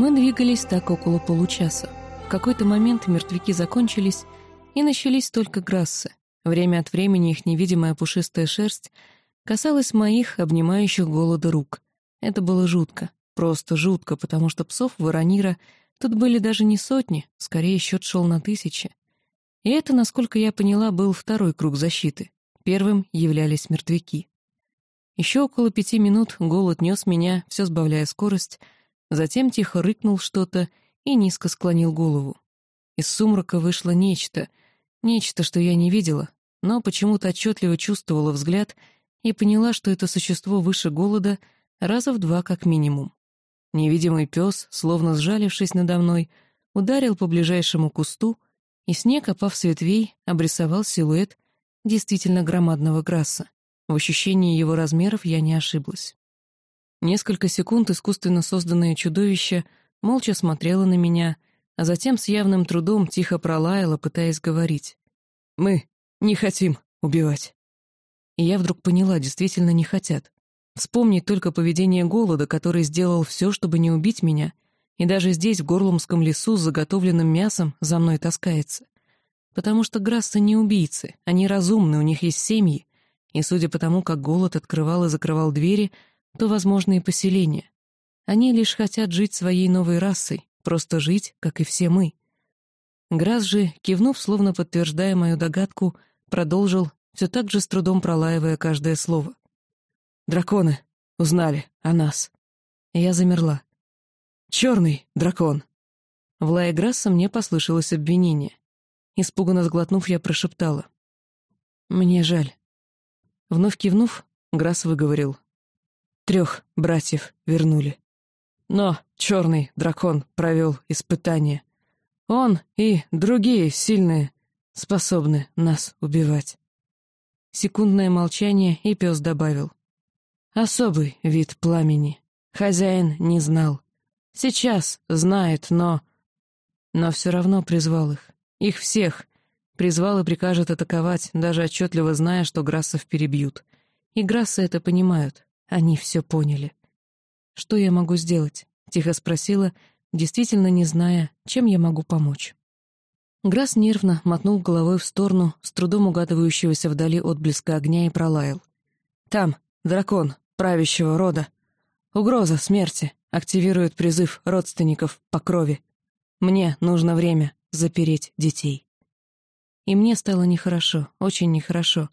Мы двигались так около получаса. В какой-то момент мертвяки закончились, и начались только грассы. Время от времени их невидимая пушистая шерсть касалась моих, обнимающих голода рук. Это было жутко, просто жутко, потому что псов Воронира тут были даже не сотни, скорее счет шел на тысячи. И это, насколько я поняла, был второй круг защиты. Первым являлись мертвяки. Еще около пяти минут голод нес меня, все сбавляя скорость, затем тихо рыкнул что-то и низко склонил голову. Из сумрака вышло нечто, нечто, что я не видела, но почему-то отчетливо чувствовала взгляд и поняла, что это существо выше голода раза в два как минимум. Невидимый пес, словно сжалившись надо мной, ударил по ближайшему кусту, и снег, опав с ветвей, обрисовал силуэт действительно громадного грасса. В ощущении его размеров я не ошиблась. Несколько секунд искусственно созданное чудовище молча смотрело на меня, а затем с явным трудом тихо пролаяло, пытаясь говорить. «Мы не хотим убивать». И я вдруг поняла, действительно не хотят. Вспомнить только поведение голода, который сделал все, чтобы не убить меня, и даже здесь, в Горлумском лесу, с заготовленным мясом за мной таскается. Потому что Грассы не убийцы, они разумны, у них есть семьи, и судя по тому, как голод открывал и закрывал двери, то возможны поселения. Они лишь хотят жить своей новой расой, просто жить, как и все мы. Грасс же, кивнув, словно подтверждая мою догадку, продолжил, все так же с трудом пролаивая каждое слово. «Драконы узнали о нас». Я замерла. «Черный дракон». В лае Грасса мне послышалось обвинение. Испуганно сглотнув, я прошептала. «Мне жаль». Вновь кивнув, Грасс выговорил. «Трех братьев вернули. Но черный дракон провел испытание. Он и другие сильные способны нас убивать». Секундное молчание, и пес добавил. «Особый вид пламени. Хозяин не знал. Сейчас знает, но...» Но все равно призвал их. Их всех. Призвал и прикажет атаковать, даже отчетливо зная, что Грассов перебьют. И Грассы это понимают. Они все поняли. «Что я могу сделать?» — тихо спросила, действительно не зная, чем я могу помочь. Грасс нервно мотнул головой в сторону, с трудом угадывающегося вдали отблеска огня, и пролаял. «Там, дракон, правящего рода. Угроза смерти активирует призыв родственников по крови. Мне нужно время запереть детей. И мне стало нехорошо, очень нехорошо,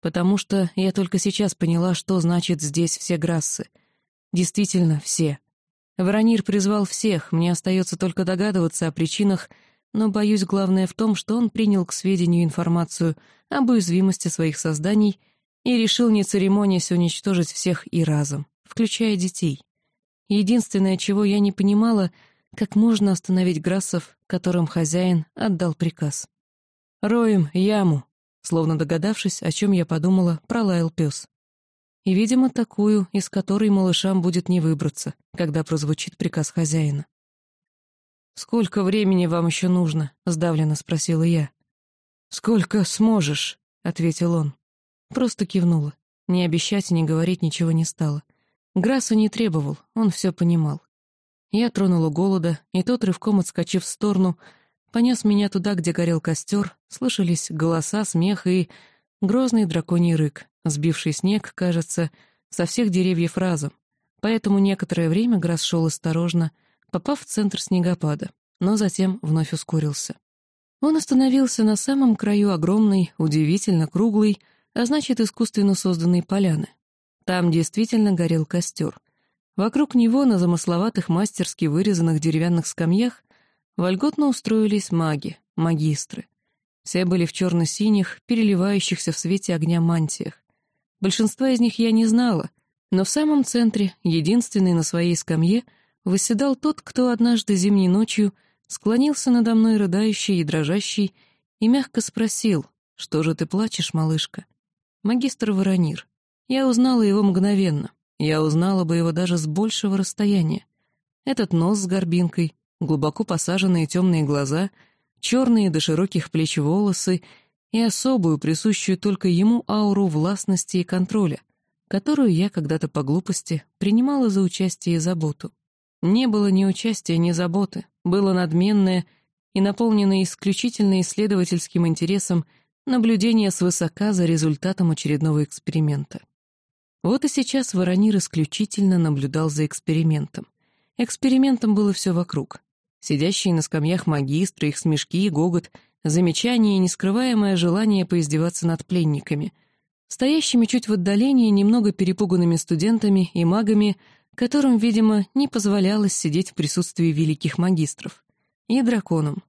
потому что я только сейчас поняла, что значит здесь все Грассы. Действительно, все. Воронир призвал всех, мне остается только догадываться о причинах, но, боюсь, главное в том, что он принял к сведению информацию об уязвимости своих созданий и решил, не церемонясь, уничтожить всех и разом, включая детей. Единственное, чего я не понимала — как можно остановить Грассов, которым хозяин отдал приказ? «Роем яму», словно догадавшись, о чем я подумала, пролаял пес. И, видимо, такую, из которой малышам будет не выбраться, когда прозвучит приказ хозяина. «Сколько времени вам еще нужно?» — сдавленно спросила я. «Сколько сможешь», — ответил он. Просто кивнула. Не обещать и не говорить ничего не стала. Грасса не требовал, он все понимал. Я тронула голода, и тот, рывком отскочив в сторону, понес меня туда, где горел костер, слышались голоса, смех и грозный драконий рык, сбивший снег, кажется, со всех деревьев разом. Поэтому некоторое время Грасс шел осторожно, попав в центр снегопада, но затем вновь ускорился. Он остановился на самом краю огромной, удивительно круглой, а значит, искусственно созданной поляны. Там действительно горел костер — Вокруг него на замысловатых мастерски вырезанных деревянных скамьях вольготно устроились маги, магистры. Все были в черно-синих, переливающихся в свете огня мантиях. Большинства из них я не знала, но в самом центре, единственный на своей скамье, восседал тот, кто однажды зимней ночью склонился надо мной рыдающий и дрожащий и мягко спросил, «Что же ты плачешь, малышка?» Магистр Воронир. Я узнала его мгновенно. Я узнала бы его даже с большего расстояния. Этот нос с горбинкой, глубоко посаженные темные глаза, черные до широких плеч волосы и особую, присущую только ему ауру властности и контроля, которую я когда-то по глупости принимала за участие и заботу. Не было ни участия, ни заботы, было надменное и наполненное исключительно исследовательским интересом наблюдение свысока за результатом очередного эксперимента. Вот и сейчас Воронир исключительно наблюдал за экспериментом. Экспериментом было все вокруг. Сидящие на скамьях магистры, их смешки и гогот, замечания и нескрываемое желание поиздеваться над пленниками, стоящими чуть в отдалении немного перепуганными студентами и магами, которым, видимо, не позволялось сидеть в присутствии великих магистров, и драконом.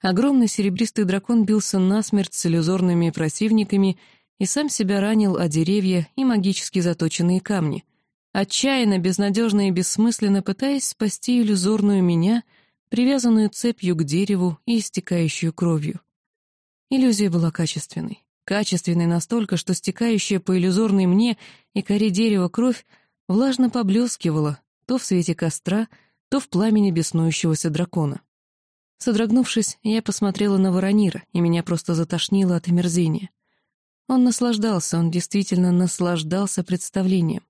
Огромный серебристый дракон бился насмерть с иллюзорными противниками и сам себя ранил о деревья и магически заточенные камни, отчаянно, безнадежно и бессмысленно пытаясь спасти иллюзорную меня, привязанную цепью к дереву и истекающую кровью. Иллюзия была качественной. Качественной настолько, что стекающая по иллюзорной мне и коре дерева кровь влажно поблескивала то в свете костра, то в пламени беснующегося дракона. Содрогнувшись, я посмотрела на Воронира, и меня просто затошнило от омерзения. Он наслаждался, он действительно наслаждался представлением.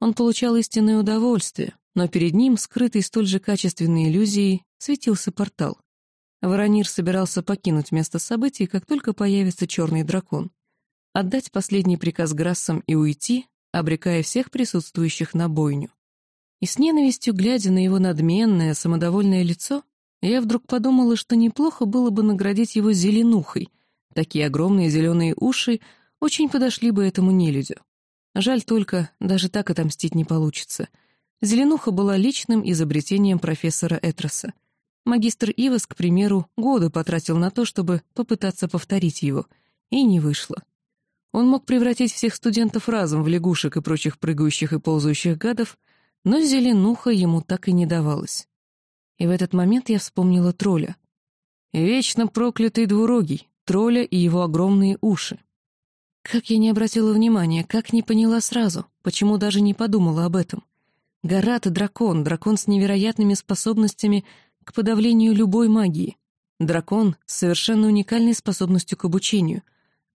Он получал истинное удовольствие, но перед ним, скрытый столь же качественной иллюзией, светился портал. Воронир собирался покинуть место событий, как только появится черный дракон. Отдать последний приказ Грассам и уйти, обрекая всех присутствующих на бойню. И с ненавистью, глядя на его надменное, самодовольное лицо, я вдруг подумала, что неплохо было бы наградить его зеленухой — Такие огромные зеленые уши очень подошли бы этому нелюдю. Жаль только, даже так отомстить не получится. Зеленуха была личным изобретением профессора Этроса. Магистр Ивас, к примеру, годы потратил на то, чтобы попытаться повторить его, и не вышло. Он мог превратить всех студентов разом в лягушек и прочих прыгающих и ползающих гадов, но зеленуха ему так и не давалась. И в этот момент я вспомнила тролля. «Вечно проклятый двурогий», тролля и его огромные уши. Как я не обратила внимания, как не поняла сразу, почему даже не подумала об этом. Гарат — дракон, дракон с невероятными способностями к подавлению любой магии. Дракон с совершенно уникальной способностью к обучению.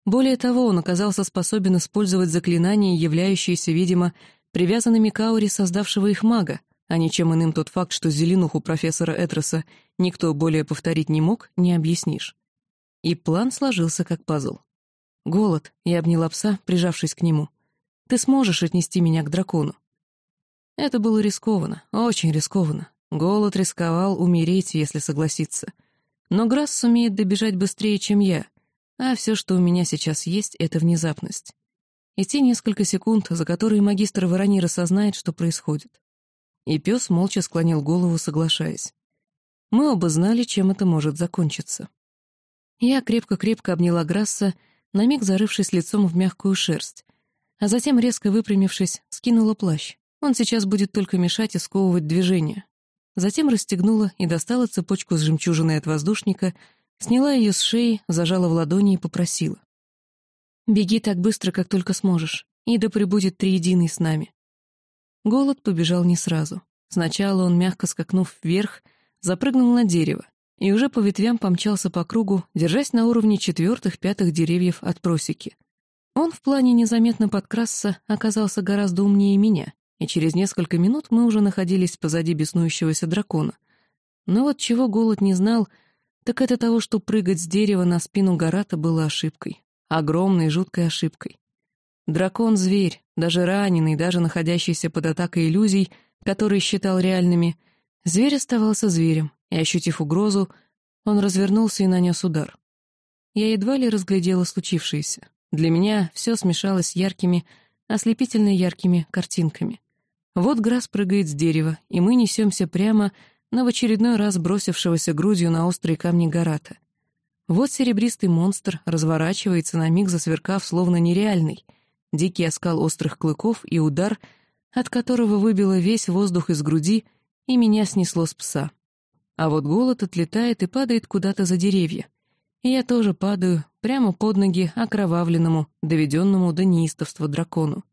Более того, он оказался способен использовать заклинания, являющиеся, видимо, привязанными к ауре создавшего их мага, а ничем иным тот факт, что зеленуху профессора Этроса никто более повторить не мог, не объяснишь. И план сложился как пазл. «Голод», — я обняла пса, прижавшись к нему. «Ты сможешь отнести меня к дракону». Это было рискованно, очень рискованно. Голод рисковал умереть, если согласиться. Но Грасс сумеет добежать быстрее, чем я, а все, что у меня сейчас есть, — это внезапность. И те несколько секунд, за которые магистр Воронир осознает, что происходит. И пес молча склонил голову, соглашаясь. Мы оба знали, чем это может закончиться. Я крепко-крепко обняла Грасса, на миг зарывшись лицом в мягкую шерсть, а затем, резко выпрямившись, скинула плащ. Он сейчас будет только мешать и сковывать движение. Затем расстегнула и достала цепочку с жемчужиной от воздушника, сняла ее с шеи, зажала в ладони и попросила. «Беги так быстро, как только сможешь, и да прибудет триединый с нами». Голод побежал не сразу. Сначала он, мягко скакнув вверх, запрыгнул на дерево, и уже по ветвям помчался по кругу, держась на уровне четвертых-пятых деревьев от просеки. Он в плане незаметно подкрасться оказался гораздо умнее меня, и через несколько минут мы уже находились позади беснующегося дракона. Но вот чего голод не знал, так это того, что прыгать с дерева на спину Гарата было ошибкой. Огромной, жуткой ошибкой. Дракон-зверь, даже раненый, даже находящийся под атакой иллюзий, которые считал реальными, зверь оставался зверем, и, ощутив угрозу, он развернулся и нанес удар. Я едва ли разглядела случившееся. Для меня все смешалось яркими, ослепительно яркими картинками. Вот Грасс прыгает с дерева, и мы несемся прямо на в очередной раз бросившегося грудью на острые камни Гарата. Вот серебристый монстр разворачивается на миг засверкав, словно нереальный. Дикий оскал острых клыков и удар, от которого выбило весь воздух из груди, и меня снесло с пса. А вот голод отлетает и падает куда-то за деревья. И я тоже падаю прямо под ноги окровавленному, доведенному до неистовства дракону.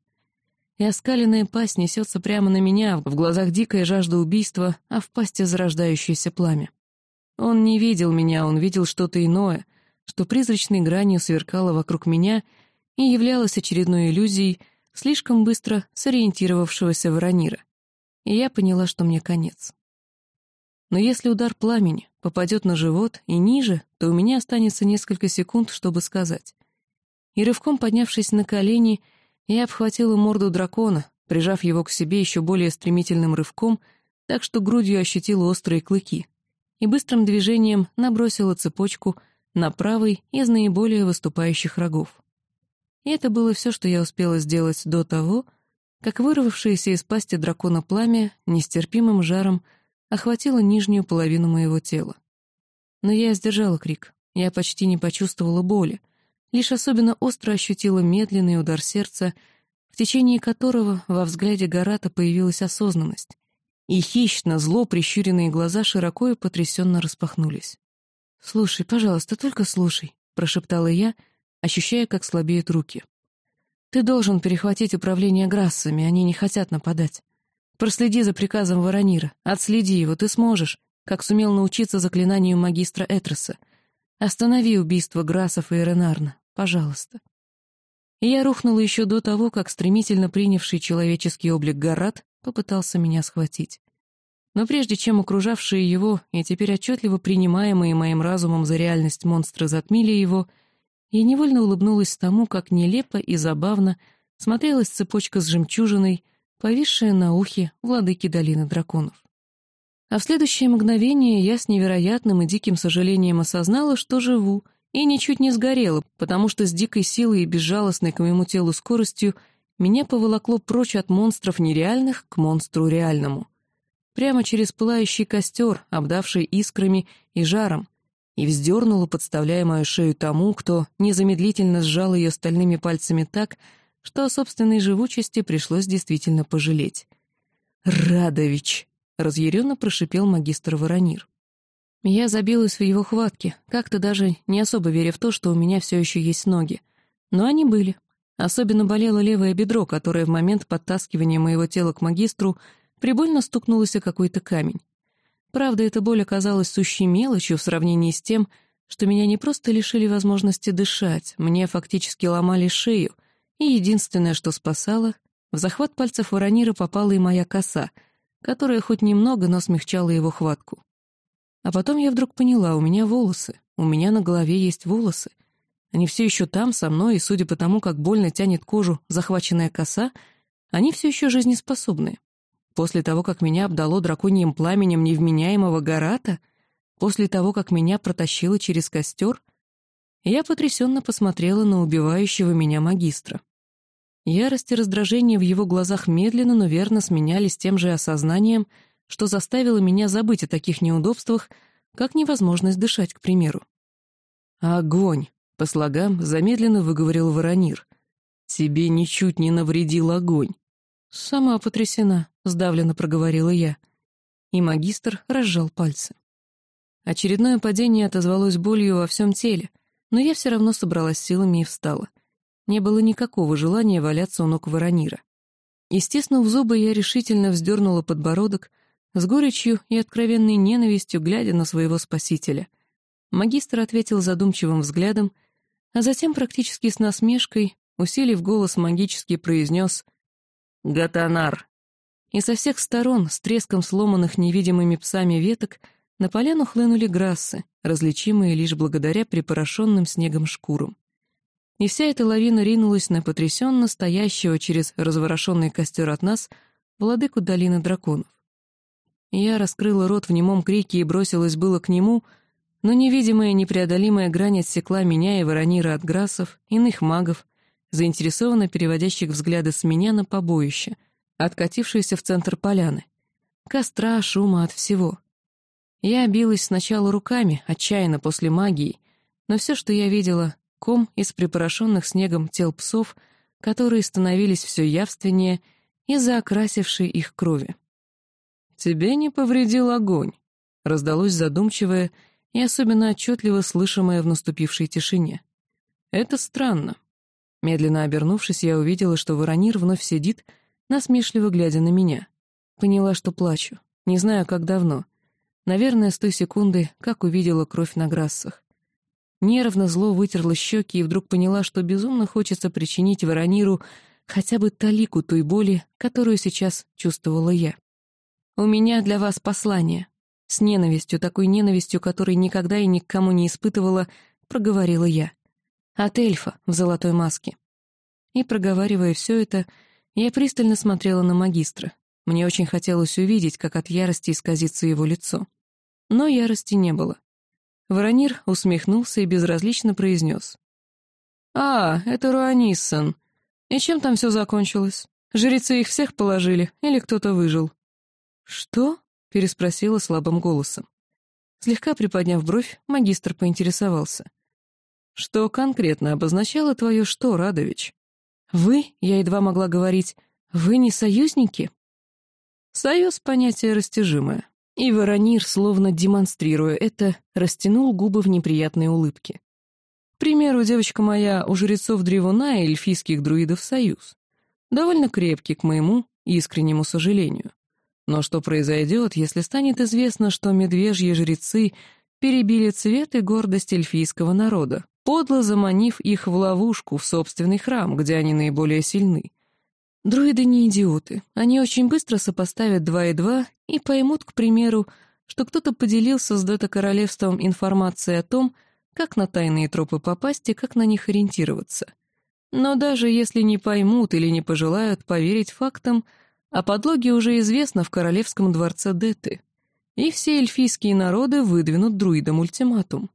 И оскаленная пасть несется прямо на меня, в глазах дикая жажда убийства, а в пасти зарождающееся пламя. Он не видел меня, он видел что-то иное, что призрачной гранью сверкало вокруг меня и являлось очередной иллюзией слишком быстро сориентировавшегося Воронира. И я поняла, что мне конец. Но если удар пламени попадет на живот и ниже, то у меня останется несколько секунд, чтобы сказать. И рывком поднявшись на колени, я обхватила морду дракона, прижав его к себе еще более стремительным рывком, так что грудью ощутила острые клыки, и быстрым движением набросила цепочку на правый из наиболее выступающих рогов. И это было все, что я успела сделать до того, как вырвавшееся из пасти дракона пламя нестерпимым жаром охватило нижнюю половину моего тела. Но я сдержала крик, я почти не почувствовала боли, лишь особенно остро ощутила медленный удар сердца, в течение которого во взгляде Гарата появилась осознанность, и хищно, зло прищуренные глаза широко и потрясенно распахнулись. «Слушай, пожалуйста, только слушай», — прошептала я, ощущая, как слабеют руки. «Ты должен перехватить управление Грассами, они не хотят нападать. Проследи за приказом Воронира, отследи его, ты сможешь, как сумел научиться заклинанию магистра Этроса. Останови убийство Грассов и Эренарна, пожалуйста». Я рухнула еще до того, как стремительно принявший человеческий облик Гарат попытался меня схватить. Но прежде чем окружавшие его и теперь отчетливо принимаемые моим разумом за реальность монстры затмили его, я невольно улыбнулась тому, как нелепо и забавно смотрелась цепочка с жемчужиной, повисшая на ухе владыки долины драконов. А в следующее мгновение я с невероятным и диким сожалением осознала, что живу, и ничуть не сгорела, потому что с дикой силой и безжалостной к моему телу скоростью меня поволокло прочь от монстров нереальных к монстру реальному. Прямо через пылающий костер, обдавший искрами и жаром, и вздернула, подставляя мою шею тому, кто незамедлительно сжал ее стальными пальцами так, что о собственной живучести пришлось действительно пожалеть. «Радович!» — разъяренно прошипел магистр Воронир. Я забилась в его хватке, как-то даже не особо веря в то, что у меня все еще есть ноги. Но они были. Особенно болело левое бедро, которое в момент подтаскивания моего тела к магистру прибольно стукнулось о какой-то камень. Правда, эта боль оказалась сущей мелочью в сравнении с тем, что меня не просто лишили возможности дышать, мне фактически ломали шею, и единственное, что спасало, в захват пальцев Воронира попала и моя коса, которая хоть немного, но смягчала его хватку. А потом я вдруг поняла, у меня волосы, у меня на голове есть волосы. Они все еще там, со мной, и судя по тому, как больно тянет кожу захваченная коса, они все еще жизнеспособны. После того, как меня обдало драконьим пламенем невменяемого Гарата, после того, как меня протащило через костер, я потрясенно посмотрела на убивающего меня магистра. Ярость и раздражение в его глазах медленно, но верно сменялись тем же осознанием — что заставило меня забыть о таких неудобствах, как невозможность дышать, к примеру. «Огонь!» — по слогам замедленно выговорил Воронир. «Тебе ничуть не навредил огонь!» «Сама потрясена», — сдавленно проговорила я. И магистр разжал пальцы. Очередное падение отозвалось болью во всем теле, но я все равно собралась силами и встала. Не было никакого желания валяться у ног Воронира. Естественно, в зубы, я решительно вздернула подбородок, с горечью и откровенной ненавистью, глядя на своего спасителя. Магистр ответил задумчивым взглядом, а затем практически с насмешкой, усилив голос, магически произнес «Гатанар!». И со всех сторон, с треском сломанных невидимыми псами веток, на поляну хлынули грассы, различимые лишь благодаря припорошенным снегом шкурам. И вся эта лавина ринулась на потрясенно стоящего через разворошенный костер от нас владыку долины драконов. Я раскрыла рот в немом крике и бросилась было к нему, но невидимая непреодолимая грань отсекла меня и Воронира от грасов, иных магов, заинтересованно переводящих взгляды с меня на побоище, откатившиеся в центр поляны. Костра, шума от всего. Я билась сначала руками, отчаянно после магии, но все, что я видела, — ком из припорошенных снегом тел псов, которые становились все явственнее из-за окрасившей их крови. «Тебе не повредил огонь», — раздалось задумчивое и особенно отчетливо слышимое в наступившей тишине. «Это странно». Медленно обернувшись, я увидела, что Воронир вновь сидит, насмешливо глядя на меня. Поняла, что плачу. Не знаю, как давно. Наверное, с той секунды, как увидела кровь на грассах. Нервно зло вытерла щеки и вдруг поняла, что безумно хочется причинить Ворониру хотя бы талику той боли, которую сейчас чувствовала я. «У меня для вас послание», — С ненавистью, такой ненавистью, которой никогда и никому не испытывала, проговорила я. От эльфа в золотой маске. И, проговаривая все это, я пристально смотрела на магистра. Мне очень хотелось увидеть, как от ярости исказится его лицо. Но ярости не было. Воронир усмехнулся и безразлично произнес. «А, это Руаниссон. И чем там все закончилось? Жрецы их всех положили или кто-то выжил?» «Что?» — переспросила слабым голосом. Слегка приподняв бровь, магистр поинтересовался. «Что конкретно обозначало твое «что», Радович?» «Вы?» — я едва могла говорить. «Вы не союзники?» Союз — понятие растяжимое. И Воронир, словно демонстрируя это, растянул губы в неприятной улыбке. К примеру, девочка моя, у жрецов Древуна и эльфийских друидов союз. Довольно крепкий, к моему искреннему сожалению. Но что произойдет, если станет известно, что медвежьи жрецы перебили цвет и гордость эльфийского народа, подло заманив их в ловушку в собственный храм, где они наиболее сильны? Друиды не идиоты. Они очень быстро сопоставят два и два и поймут, к примеру, что кто-то поделился с Дата-королевством информацией о том, как на тайные тропы попасть и как на них ориентироваться. Но даже если не поймут или не пожелают поверить фактам, о подлоге уже известно в королевском дворце Деты, и все эльфийские народы выдвинут друидам ультиматум.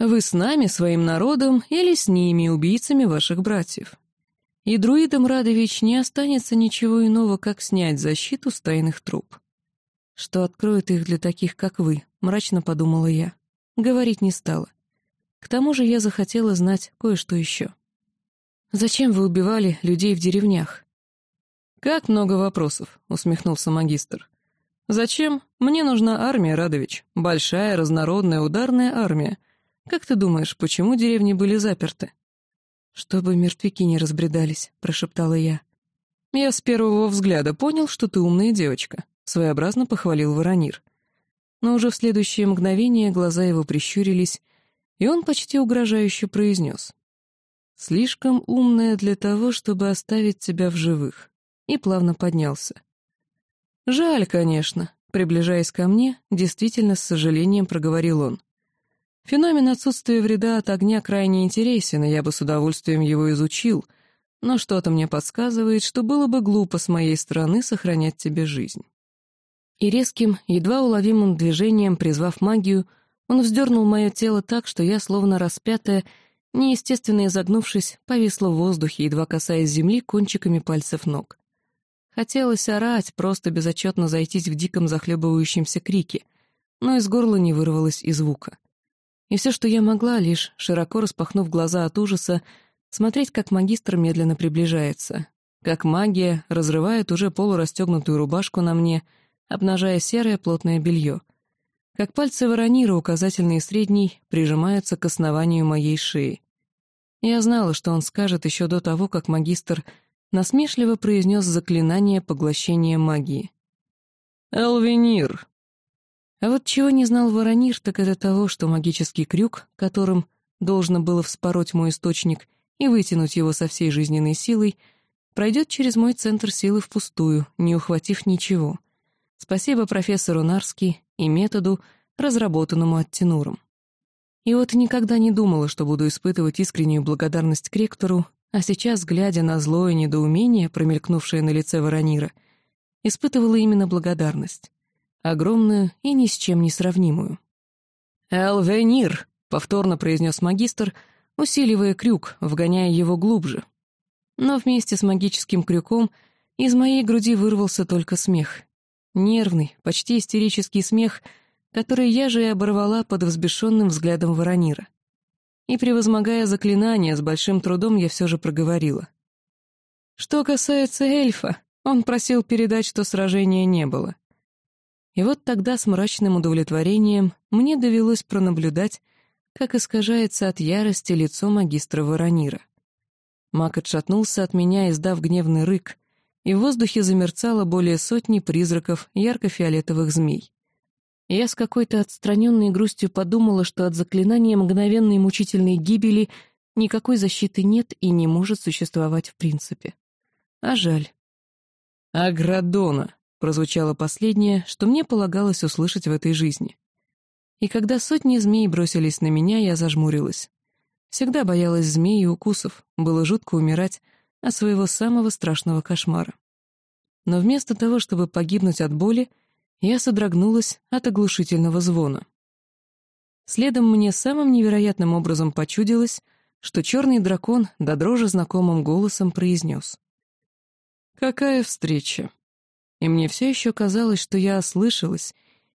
Вы с нами, своим народом, или с ними, убийцами ваших братьев и друидам Радович не останется ничего иного, как снять защиту с тайных троп. Что откроет их для таких, как вы, мрачно подумала я. Говорить не стала. К тому же я захотела знать кое-что еще. «Зачем вы убивали людей в деревнях?» «Как много вопросов», — усмехнулся магистр. «Зачем? Мне нужна армия, Радович. Большая, разнородная, ударная армия. Как ты думаешь, почему деревни были заперты?» «Чтобы мертвяки не разбредались», — прошептала я. «Я с первого взгляда понял, что ты умная девочка», — своеобразно похвалил Воронир. Но уже в следующее мгновение глаза его прищурились, и он почти угрожающе произнес. «Слишком умная для того, чтобы оставить тебя в живых», и плавно поднялся. «Жаль, конечно», — приближаясь ко мне, действительно с сожалением проговорил он. Феномен отсутствия вреда от огня крайне интересен, и я бы с удовольствием его изучил, но что-то мне подсказывает, что было бы глупо с моей стороны сохранять тебе жизнь. И резким, едва уловимым движением, призвав магию, он вздернул мое тело так, что я, словно распятая, неестественно изогнувшись, повисла в воздухе, едва касаясь земли кончиками пальцев ног. Хотелось орать, просто безотчетно зайтись в диком захлебывающемся крике, но из горла не вырвалось и звука. И все, что я могла, лишь, широко распахнув глаза от ужаса, смотреть, как магистр медленно приближается, как магия разрывает уже полурастегнутую рубашку на мне, обнажая серое плотное белье, как пальцы воронира, указательный и средний, прижимаются к основанию моей шеи. Я знала, что он скажет еще до того, как магистр насмешливо произнес заклинание поглощения магии. «Элвенир!» А вот чего не знал Воронир, так это того, что магический крюк, которым должно было вспороть мой источник и вытянуть его со всей жизненной силой, пройдет через мой центр силы впустую, не ухватив ничего. Спасибо профессору Нарски и методу, разработанному Аттенуром. И вот никогда не думала, что буду испытывать искреннюю благодарность к ректору, а сейчас, глядя на злое недоумение, промелькнувшее на лице Воронира, испытывала именно благодарность огромную и ни с чем не сравнимую. «Элвенир!» — повторно произнес магистр, усиливая крюк, вгоняя его глубже. Но вместе с магическим крюком из моей груди вырвался только смех. Нервный, почти истерический смех, который я же и оборвала под взбешенным взглядом Воронира. И, превозмогая заклинание, с большим трудом я все же проговорила. Что касается эльфа, он просил передать, что сражения не было. И вот тогда с мрачным удовлетворением мне довелось пронаблюдать, как искажается от ярости лицо магистра Воронира. Маг отшатнулся от меня, издав гневный рык, и в воздухе замерцало более сотни призраков ярко-фиолетовых змей. Я с какой-то отстраненной грустью подумала, что от заклинания мгновенной мучительной гибели никакой защиты нет и не может существовать в принципе. А жаль. «Аградона!» прозвучало последнее, что мне полагалось услышать в этой жизни. И когда сотни змей бросились на меня, я зажмурилась. Всегда боялась змей и укусов, было жутко умирать от своего самого страшного кошмара. Но вместо того, чтобы погибнуть от боли, я содрогнулась от оглушительного звона. Следом мне самым невероятным образом почудилось, что черный дракон до дрожи знакомым голосом произнес. «Какая встреча!» И мне все еще казалось, что я ослышалась,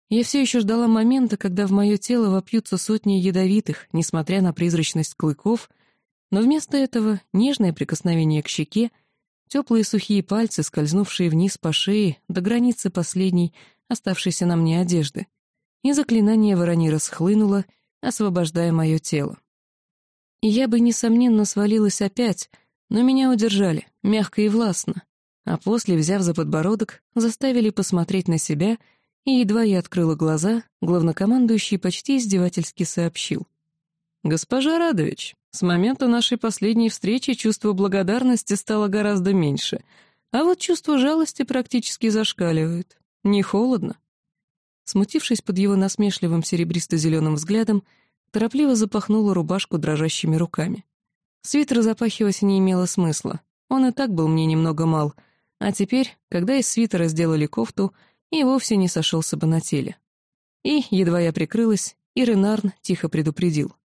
я все еще ждала момента, когда в мое тело вопьются сотни ядовитых, несмотря на призрачность клыков, но вместо этого нежное прикосновение к щеке, теплые сухие пальцы, скользнувшие вниз по шее до границы последней, оставшейся на мне одежды, и заклинание воронира схлынуло, освобождая мое тело. И я бы, несомненно, свалилась опять, но меня удержали, мягко и властно, а после, взяв за подбородок, заставили посмотреть на себя — и едва я открыла глаза, главнокомандующий почти издевательски сообщил. «Госпожа Радович, с момента нашей последней встречи чувство благодарности стало гораздо меньше, а вот чувство жалости практически зашкаливает. Не холодно?» Смутившись под его насмешливым серебристо-зеленым взглядом, торопливо запахнула рубашку дрожащими руками. Свитер запахивать не имело смысла, он и так был мне немного мал, а теперь, когда из свитера сделали кофту — и вовсе не сошелся бы на теле. И, едва я прикрылась, Иренарн тихо предупредил.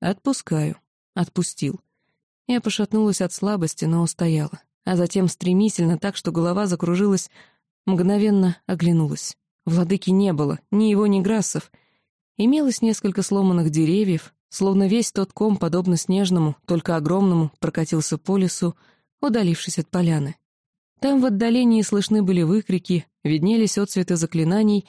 «Отпускаю». Отпустил. Я пошатнулась от слабости, но устояла, а затем стремительно, так что голова закружилась, мгновенно оглянулась. Владыки не было, ни его, ни Грассов. Имелось несколько сломанных деревьев, словно весь тот ком, подобно снежному, только огромному, прокатился по лесу, удалившись от поляны. Там в отдалении слышны были выкрики, виднелись отцветы заклинаний,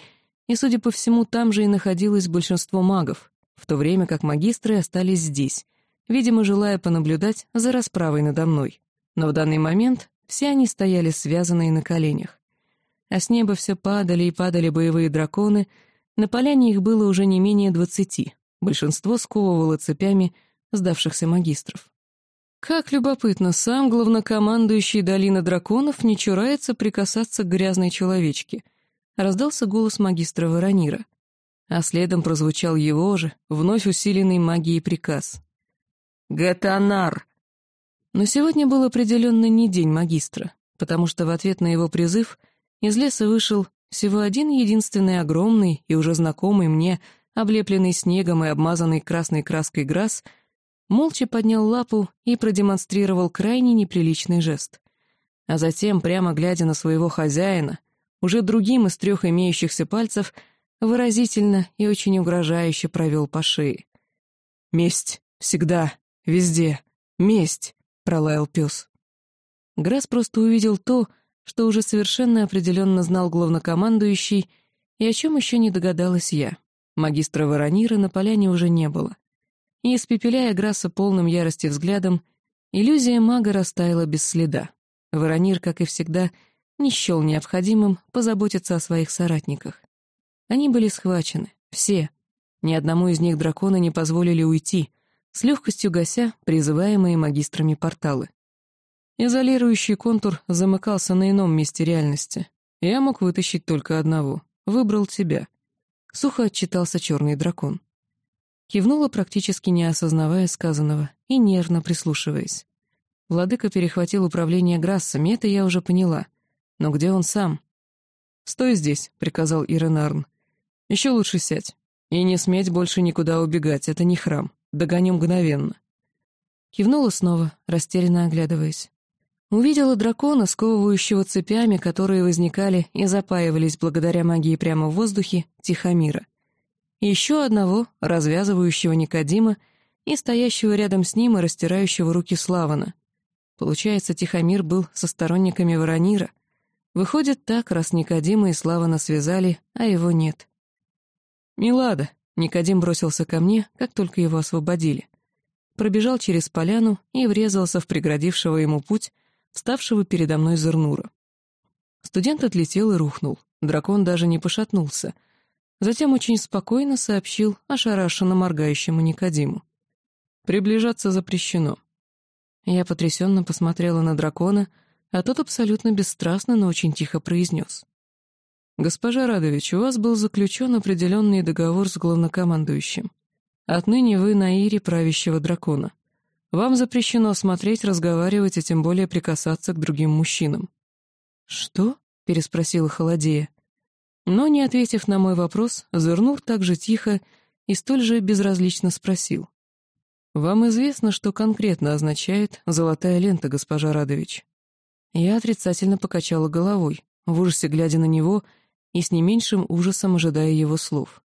и, судя по всему, там же и находилось большинство магов, в то время как магистры остались здесь, видимо, желая понаблюдать за расправой надо мной. Но в данный момент все они стояли связанные на коленях. А с неба все падали и падали боевые драконы, на поляне их было уже не менее двадцати, большинство сковывало цепями сдавшихся магистров. Как любопытно, сам главнокомандующий Долины Драконов не чурается прикасаться к грязной человечке. Раздался голос магистра Воронира. А следом прозвучал его же, вновь усиленный магией приказ. «Гатанар!» Но сегодня был определенно не день магистра, потому что в ответ на его призыв из леса вышел всего один единственный огромный и уже знакомый мне, облепленный снегом и обмазанный красной краской грас — молча поднял лапу и продемонстрировал крайне неприличный жест. А затем, прямо глядя на своего хозяина, уже другим из трех имеющихся пальцев, выразительно и очень угрожающе провел по шее. «Месть! Всегда! Везде! Месть!» — пролаял пес. Грасс просто увидел то, уже совершенно определенно знал главнокомандующий, и о чем еще не догадалась я. Магистра Воронира на поляне уже не было и, испепеляя Грасса полным ярости взглядом, иллюзия мага растаяла без следа. Воронир, как и всегда, не счел необходимым позаботиться о своих соратниках. Они были схвачены, все. Ни одному из них драконы не позволили уйти, с легкостью гася призываемые магистрами порталы. Изолирующий контур замыкался на ином месте реальности. Я мог вытащить только одного. Выбрал тебя. Сухо отчитался черный дракон. Кивнула, практически не осознавая сказанного, и нервно прислушиваясь. Владыка перехватил управление Грассами, это я уже поняла. Но где он сам? «Стой здесь», — приказал Иренарн. «Еще лучше сядь. И не сметь больше никуда убегать, это не храм. Догоню мгновенно». Кивнула снова, растерянно оглядываясь. Увидела дракона, сковывающего цепями, которые возникали и запаивались благодаря магии прямо в воздухе, Тихомира еще одного, развязывающего Никодима, и стоящего рядом с ним и растирающего руки Славана. Получается, Тихомир был со сторонниками Воронира. Выходит так, раз Никодима и Славана связали, а его нет. «Милада», — Никодим бросился ко мне, как только его освободили. Пробежал через поляну и врезался в преградившего ему путь, вставшего передо мной Зернура. Студент отлетел и рухнул. Дракон даже не пошатнулся — Затем очень спокойно сообщил ошарашенно моргающему Никодиму. «Приближаться запрещено». Я потрясенно посмотрела на дракона, а тот абсолютно бесстрастно, но очень тихо произнес. «Госпожа Радович, у вас был заключен определенный договор с главнокомандующим. Отныне вы на Ире правящего дракона. Вам запрещено смотреть, разговаривать и тем более прикасаться к другим мужчинам». «Что?» — переспросила Холодея. Но, не ответив на мой вопрос, Зернур так же тихо и столь же безразлично спросил. «Вам известно, что конкретно означает «золотая лента», госпожа Радович?» Я отрицательно покачала головой, в ужасе глядя на него и с не меньшим ужасом ожидая его слов.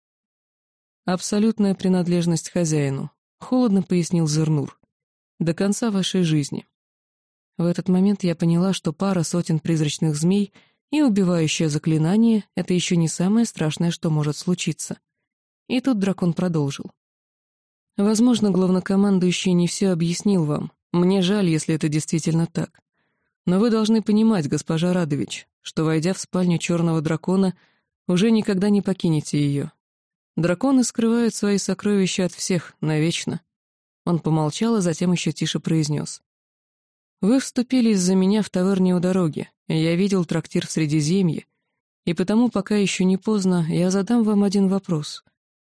«Абсолютная принадлежность хозяину», — холодно пояснил Зернур. «До конца вашей жизни». В этот момент я поняла, что пара сотен призрачных змей и убивающее заклинание — это еще не самое страшное, что может случиться. И тут дракон продолжил. Возможно, главнокомандующий не все объяснил вам. Мне жаль, если это действительно так. Но вы должны понимать, госпожа Радович, что, войдя в спальню черного дракона, уже никогда не покинете ее. Драконы скрывают свои сокровища от всех, навечно. Он помолчал, а затем еще тише произнес. «Вы вступили из-за меня в таверне у дороги, я видел трактир в Средиземье, и потому, пока еще не поздно, я задам вам один вопрос.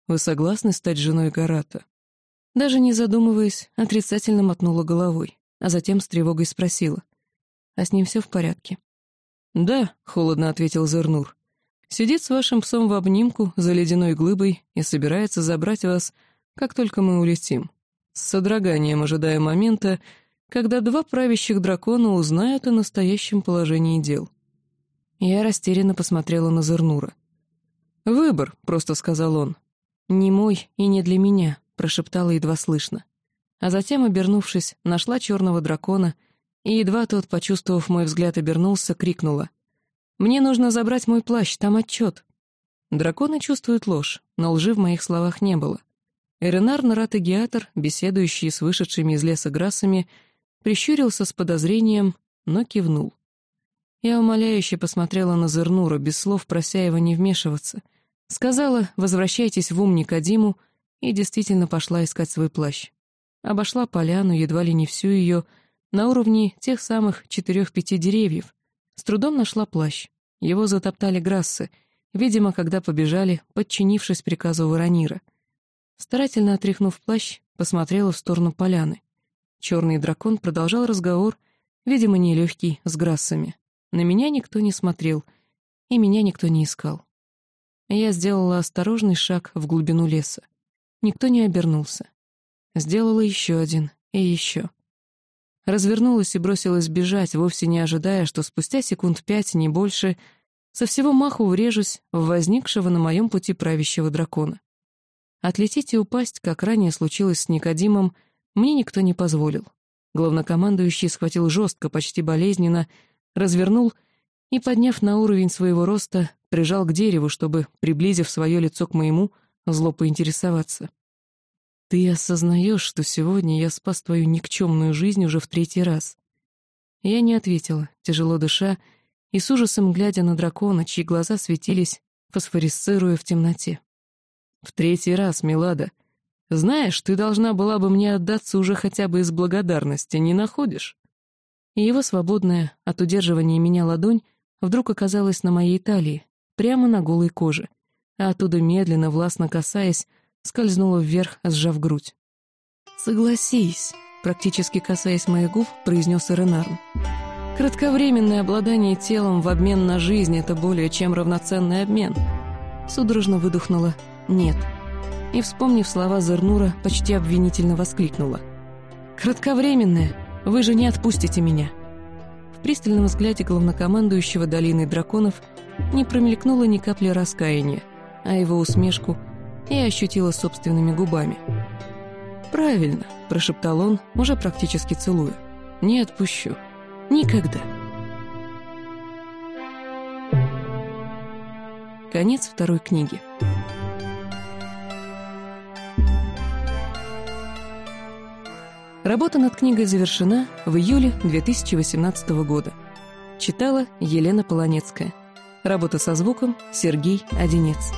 Вы согласны стать женой Гарата?» Даже не задумываясь, отрицательно мотнула головой, а затем с тревогой спросила. «А с ним все в порядке?» «Да», — холодно ответил Зернур. «Сидит с вашим псом в обнимку за ледяной глыбой и собирается забрать вас, как только мы улетим. С содроганием ожидая момента, когда два правящих дракона узнают о настоящем положении дел». Я растерянно посмотрела на Зернура. «Выбор», — просто сказал он. «Не мой и не для меня», — прошептала едва слышно. А затем, обернувшись, нашла черного дракона, и едва тот, почувствовав мой взгляд, обернулся, крикнула. «Мне нужно забрать мой плащ, там отчет». Драконы чувствуют ложь, но лжи в моих словах не было. Эренар Нарат Геатор, беседующий с вышедшими из леса грассами, прищурился с подозрением, но кивнул. Я умоляюще посмотрела на Зернура, без слов прося его не вмешиваться. Сказала «возвращайтесь в ум Никодиму», и действительно пошла искать свой плащ. Обошла поляну, едва ли не всю ее, на уровне тех самых четырех-пяти деревьев. С трудом нашла плащ. Его затоптали грассы, видимо, когда побежали, подчинившись приказу Воронира. Старательно отряхнув плащ, посмотрела в сторону поляны. Черный дракон продолжал разговор, видимо, нелегкий, с грассами. На меня никто не смотрел, и меня никто не искал. Я сделала осторожный шаг в глубину леса. Никто не обернулся. Сделала еще один и еще. Развернулась и бросилась бежать, вовсе не ожидая, что спустя секунд пять, не больше, со всего маху врежусь в возникшего на моем пути правящего дракона. Отлететь и упасть, как ранее случилось с Никодимом, мне никто не позволил. Главнокомандующий схватил жестко, почти болезненно, развернул и, подняв на уровень своего роста, прижал к дереву, чтобы, приблизив свое лицо к моему, зло поинтересоваться. «Ты осознаешь, что сегодня я спас твою никчемную жизнь уже в третий раз?» Я не ответила, тяжело дыша, и с ужасом глядя на дракона, чьи глаза светились, фосфорисцируя в темноте. «В третий раз, Милада. Знаешь, ты должна была бы мне отдаться уже хотя бы из благодарности, не находишь?» И его свободная от удерживания меня ладонь вдруг оказалась на моей талии, прямо на голой коже а оттуда медленно, властно касаясь, скользнула вверх, сжав грудь. «Согласись», — практически касаясь моих губ, произнес Эренарм. «Кратковременное обладание телом в обмен на жизнь — это более чем равноценный обмен». Судорожно выдохнула «нет». И, вспомнив слова Зернура, почти обвинительно воскликнула. «Кратковременное! Вы же не отпустите меня!» В пристальном взгляде главнокомандующего долины драконов не промелькнуло ни капли раскаяния — а его усмешку я ощутила собственными губами. «Правильно», — прошептал он, уже практически целуя. «Не отпущу. Никогда». Конец второй книги. Работа над книгой завершена в июле 2018 года. Читала Елена Полонецкая. Работа со звуком Сергей Одинец.